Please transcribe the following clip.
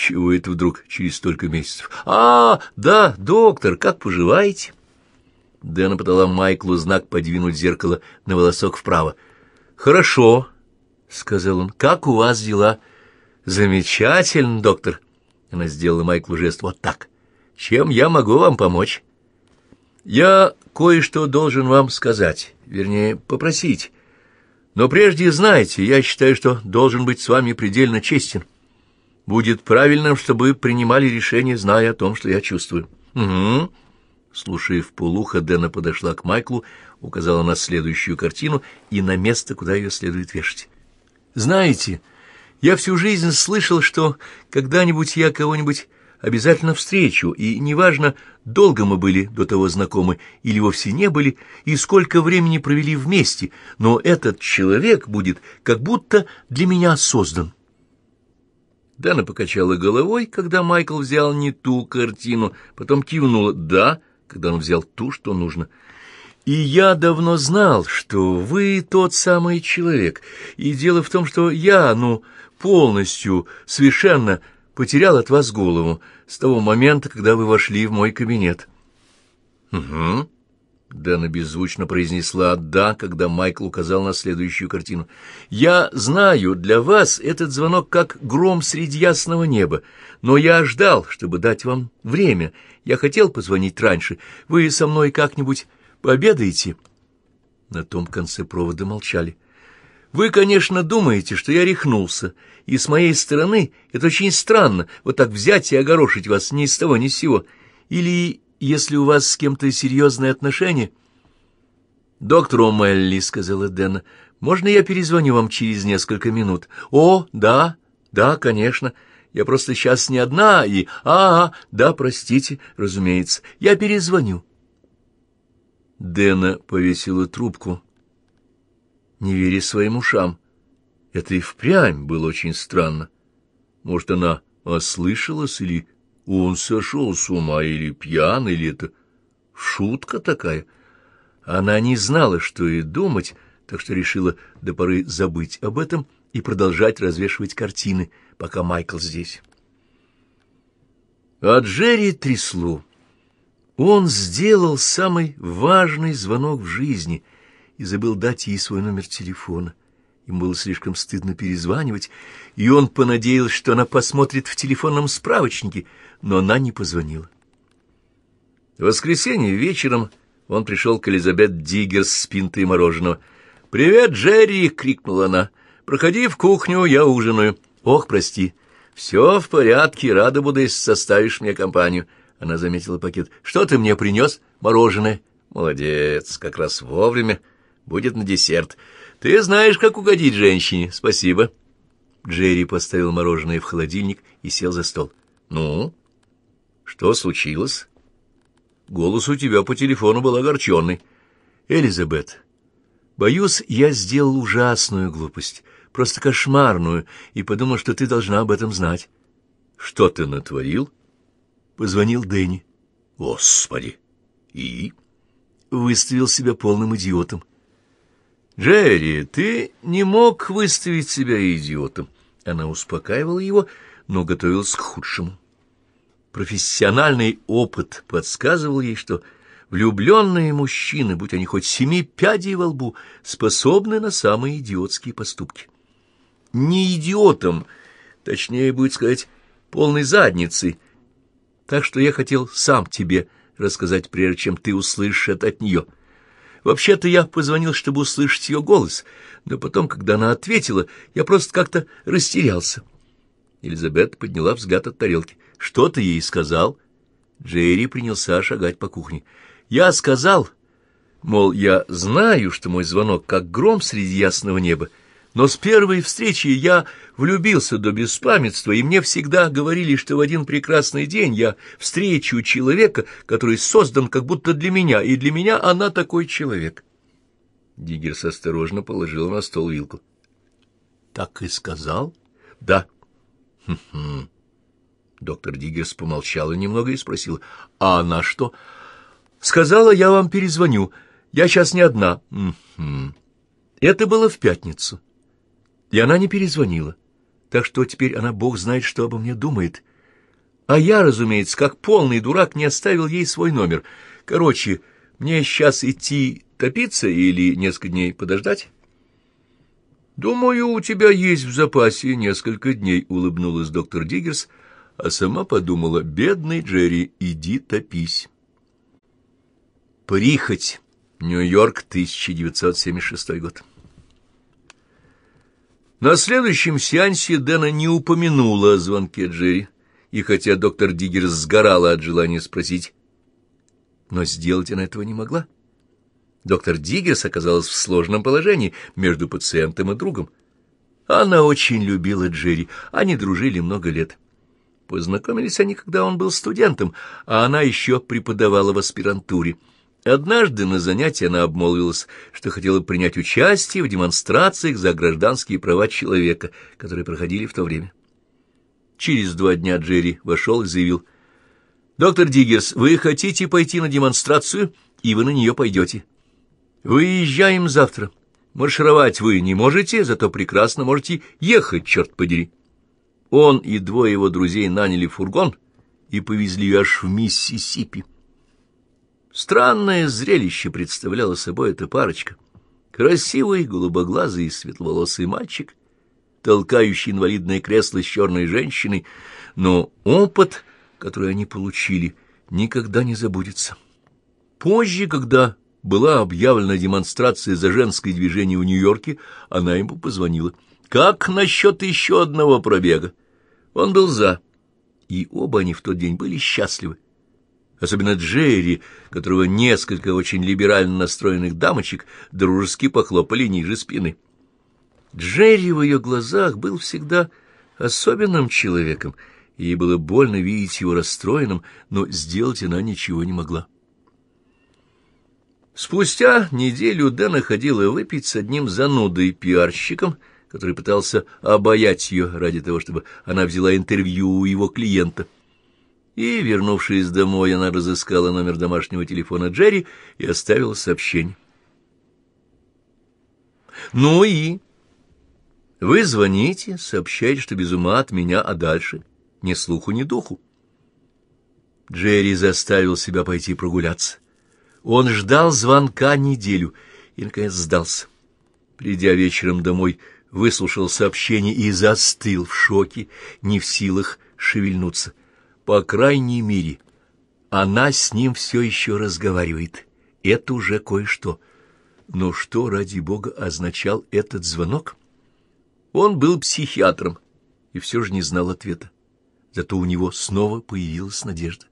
Чего это вдруг через столько месяцев? А, да, доктор, как поживаете? Дэна подала Майклу знак подвинуть зеркало на волосок вправо. Хорошо, сказал он. Как у вас дела? Замечательно, доктор. Она сделала Майклу жест вот так. Чем я могу вам помочь? Я кое-что должен вам сказать, вернее, попросить. Но прежде знайте, я считаю, что должен быть с вами предельно честен. Будет правильным, чтобы вы принимали решение, зная о том, что я чувствую. Угу. Слушая в полухо, Дэна подошла к Майклу, указала на следующую картину и на место, куда ее следует вешать. Знаете, я всю жизнь слышал, что когда-нибудь я кого-нибудь обязательно встречу, и неважно, долго мы были до того знакомы или вовсе не были, и сколько времени провели вместе, но этот человек будет как будто для меня создан. Дана покачала головой, когда Майкл взял не ту картину, потом кивнула «да», когда он взял ту, что нужно. «И я давно знал, что вы тот самый человек, и дело в том, что я, ну, полностью, совершенно потерял от вас голову с того момента, когда вы вошли в мой кабинет». «Угу», Дэна беззвучно произнесла «да», когда Майкл указал на следующую картину. «Я знаю, для вас этот звонок как гром среди ясного неба, но я ждал, чтобы дать вам время. Я хотел позвонить раньше. Вы со мной как-нибудь пообедаете?» На том конце провода молчали. «Вы, конечно, думаете, что я рехнулся, и с моей стороны это очень странно, вот так взять и огорошить вас ни с того ни с сего. Или если у вас с кем-то серьезные отношения... — Доктор О'Мелли, — сказала Дэна, — можно я перезвоню вам через несколько минут? — О, да, да, конечно. Я просто сейчас не одна и... А, а, да, простите, разумеется, я перезвоню. Дэна повесила трубку, не веря своим ушам. Это и впрямь было очень странно. Может, она ослышалась или он сошел с ума или пьян, или это шутка такая. Она не знала, что и думать, так что решила до поры забыть об этом и продолжать развешивать картины, пока Майкл здесь. А Джерри трясло. Он сделал самый важный звонок в жизни и забыл дать ей свой номер телефона. Ему было слишком стыдно перезванивать, и он понадеялся, что она посмотрит в телефонном справочнике, но она не позвонила. В воскресенье вечером он пришел к Элизабет Диггерс с пинтой мороженого. «Привет, Джерри!» — крикнула она. «Проходи в кухню, я ужинаю». «Ох, прости». «Все в порядке, рада буду, если составишь мне компанию». Она заметила пакет. «Что ты мне принес?» «Мороженое». «Молодец, как раз вовремя. Будет на десерт. Ты знаешь, как угодить женщине. Спасибо». Джерри поставил мороженое в холодильник и сел за стол. «Ну?» Что случилось? Голос у тебя по телефону был огорченный. Элизабет, боюсь, я сделал ужасную глупость, просто кошмарную, и подумал, что ты должна об этом знать. Что ты натворил? Позвонил Дэнни. Господи! И? Выставил себя полным идиотом. Джерри, ты не мог выставить себя идиотом. Она успокаивала его, но готовилась к худшему. Профессиональный опыт подсказывал ей, что влюбленные мужчины, будь они хоть семи пядей во лбу, способны на самые идиотские поступки. Не идиотом, точнее будет сказать, полной задницей. Так что я хотел сам тебе рассказать, прежде чем ты услышишь это от нее. Вообще-то я позвонил, чтобы услышать ее голос, но потом, когда она ответила, я просто как-то растерялся. Елизабет подняла взгляд от тарелки. «Что ты ей сказал?» Джерри принялся шагать по кухне. «Я сказал, мол, я знаю, что мой звонок как гром среди ясного неба, но с первой встречи я влюбился до беспамятства, и мне всегда говорили, что в один прекрасный день я встречу человека, который создан как будто для меня, и для меня она такой человек». Диггерс осторожно положил на стол вилку. «Так и сказал?» «Да». «Хм-хм». Доктор Диггерс помолчала немного и спросила, «А она что?» «Сказала, я вам перезвоню. Я сейчас не одна». «Угу». Это было в пятницу. И она не перезвонила. Так что теперь она, бог знает, что обо мне думает. А я, разумеется, как полный дурак, не оставил ей свой номер. Короче, мне сейчас идти топиться или несколько дней подождать? «Думаю, у тебя есть в запасе несколько дней», — улыбнулась доктор Диггерс, а сама подумала, «Бедный Джерри, иди топись». Прихоть. Нью-Йорк, 1976 год. На следующем сеансе Дэна не упомянула о звонке Джерри, и хотя доктор Диггерс сгорала от желания спросить, но сделать она этого не могла. Доктор Диггерс оказалась в сложном положении между пациентом и другом. Она очень любила Джерри, они дружили много лет. Познакомились они, когда он был студентом, а она еще преподавала в аспирантуре. Однажды на занятии она обмолвилась, что хотела принять участие в демонстрациях за гражданские права человека, которые проходили в то время. Через два дня Джерри вошел и заявил, «Доктор Диггерс, вы хотите пойти на демонстрацию, и вы на нее пойдете. Выезжаем завтра. Маршировать вы не можете, зато прекрасно можете ехать, черт подери». Он и двое его друзей наняли фургон и повезли аж в Миссисипи. Странное зрелище представляла собой эта парочка. Красивый, голубоглазый и светловолосый мальчик, толкающий инвалидное кресло с черной женщиной, но опыт, который они получили, никогда не забудется. Позже, когда была объявлена демонстрация за женское движение в Нью-Йорке, она ему позвонила. «Как насчет еще одного пробега?» Он был «за», и оба они в тот день были счастливы особенно Джерри, которого несколько очень либерально настроенных дамочек дружески похлопали ниже спины. Джерри в ее глазах был всегда особенным человеком, и ей было больно видеть его расстроенным, но сделать она ничего не могла. Спустя неделю Дэна ходила выпить с одним занудой-пиарщиком, который пытался обаять ее ради того, чтобы она взяла интервью у его клиента — и, вернувшись домой, она разыскала номер домашнего телефона Джерри и оставила сообщение. «Ну и?» «Вы звоните, сообщаете, что без ума от меня, а дальше ни слуху, ни духу». Джерри заставил себя пойти прогуляться. Он ждал звонка неделю и, наконец, сдался. Придя вечером домой, выслушал сообщение и застыл в шоке, не в силах шевельнуться. По крайней мере, она с ним все еще разговаривает. Это уже кое-что. Но что, ради бога, означал этот звонок? Он был психиатром и все же не знал ответа. Зато у него снова появилась надежда.